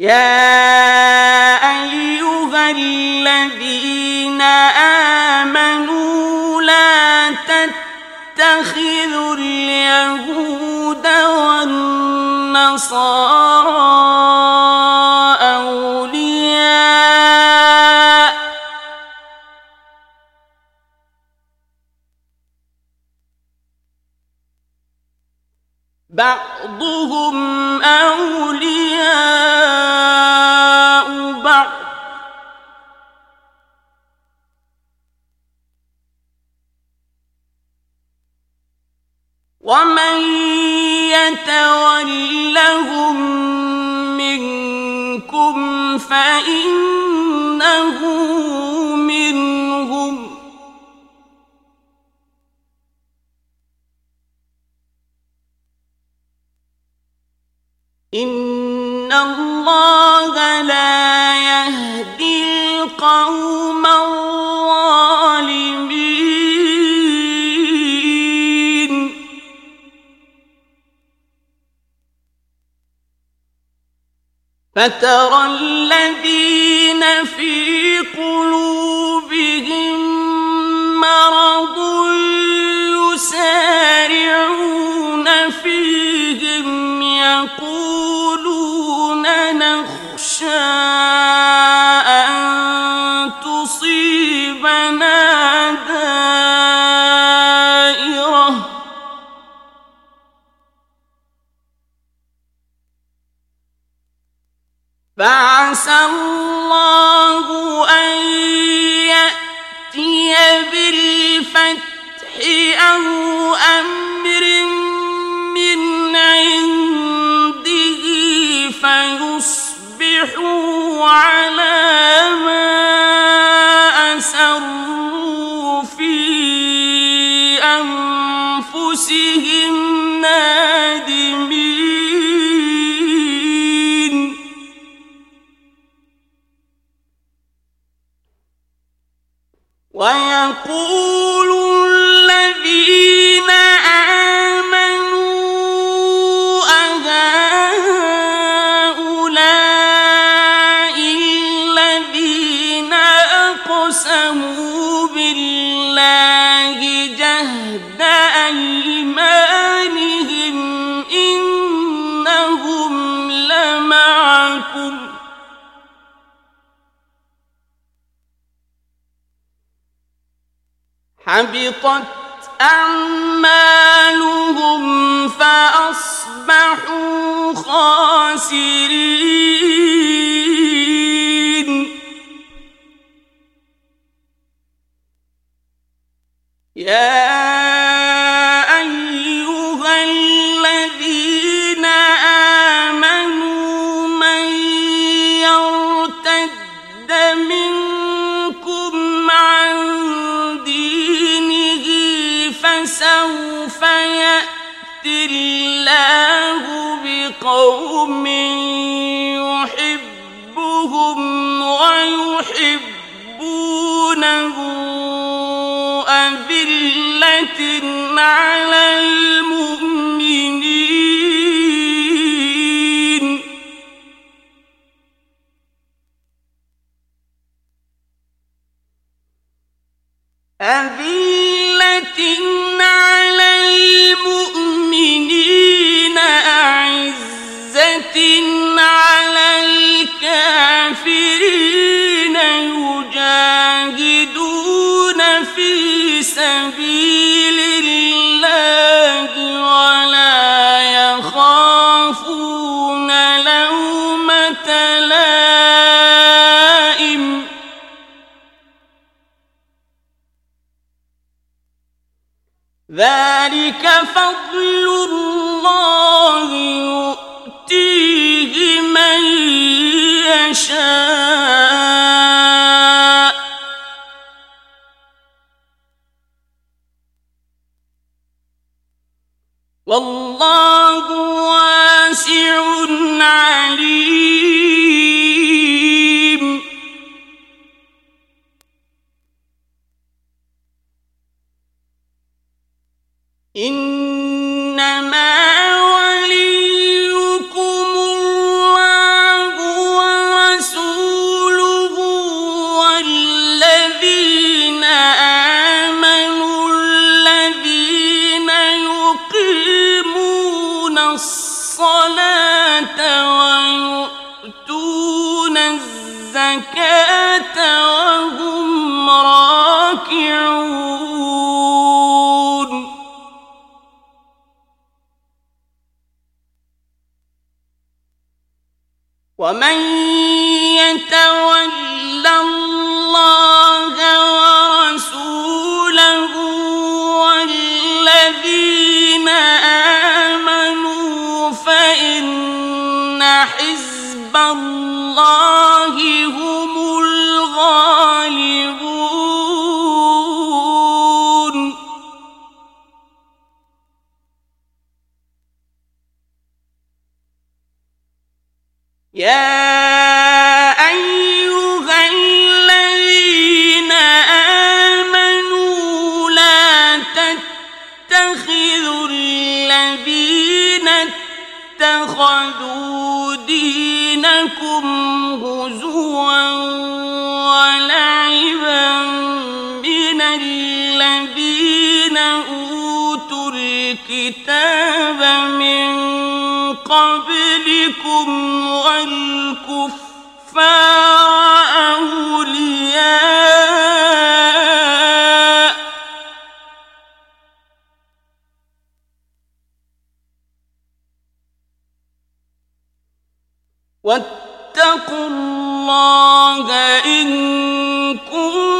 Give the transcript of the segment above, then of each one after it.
يا أيها الذين آمنوا لا تتخذوا اليهود والنصارى أولياء بعضهم إن الله لا يهدي القوم الظالمين فترى الذين في قلوبهم مرض بالفتح أو أمر من عنده فيصبحوا على ما أسروا في أنفسهم نادمين ويقول حبطت أعمالهم فأصبحوا خاسرين. يا الله بقوم يحبهم ويحبونه أذلة على ذلك فضل الله يؤتيه من يشاء والله ثواب الكتاب من قبلكم والكفار أولياء واتقوا الله إن كنتم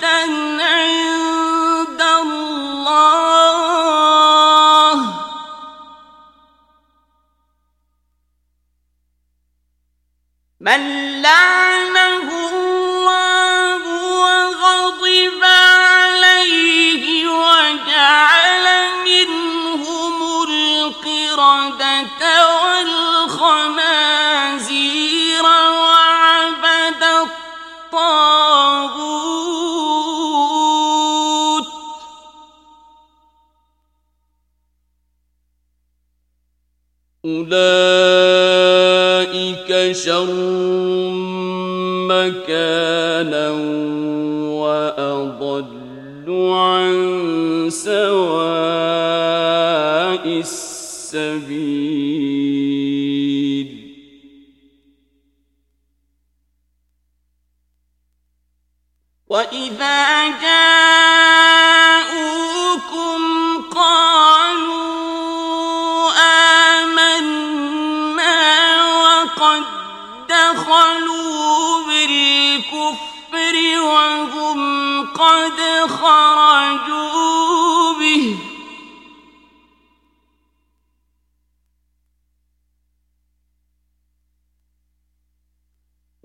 تنگ أولئك شر مكانا وأضل عن سواء السبيل وإذا جاء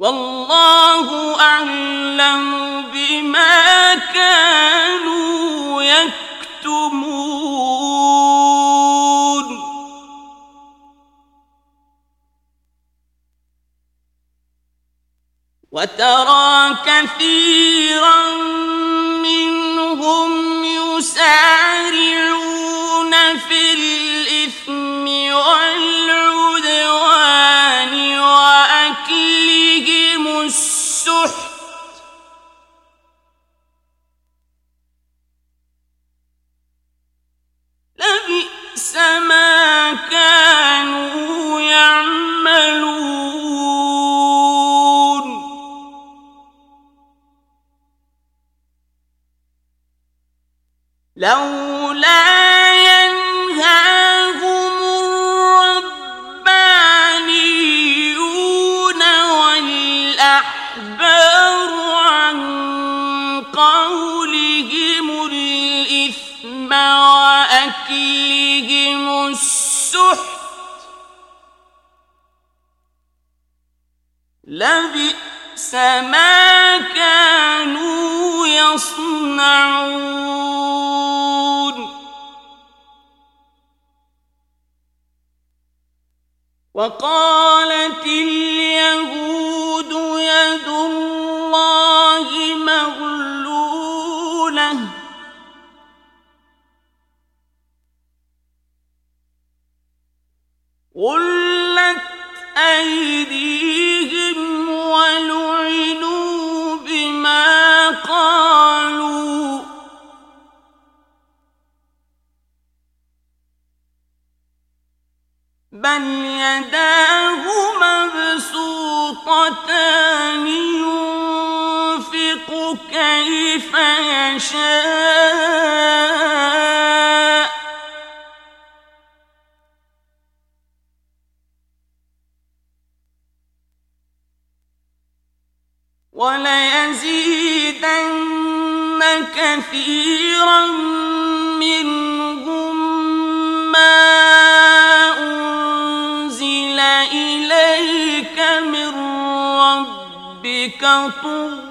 والله أعلم بما كانوا يكتمون. وترى كثيرا منهم يسارعون في لبئس ما كانوا يصنعون وقالت اليهود يد الله مغلولة. غلت أيديهم كيف يشاء. وليزيدن كثيرا منهم ما أنزل إليك من ربك طغيانا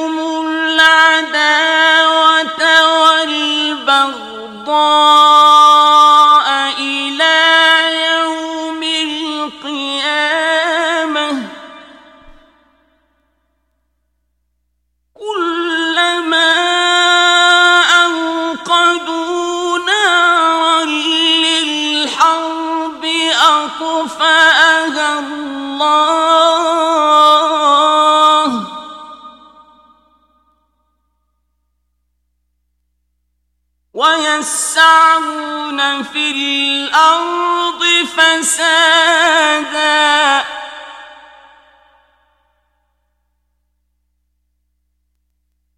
ويسعون في الأرض فسادا.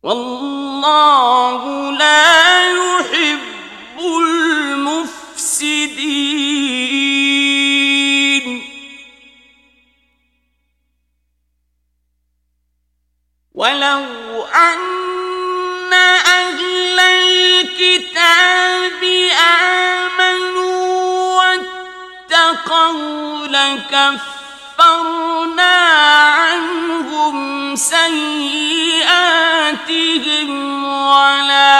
والله لا يحب ولو أن أهل الكتاب آمنوا واتقوا لكفرنا عنهم سيئاتهم ولأدخلناهم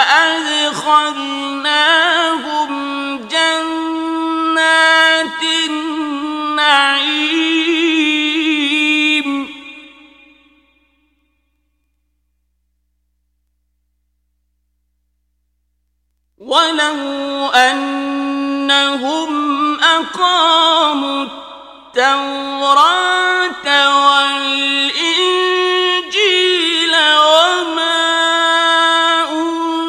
أنهم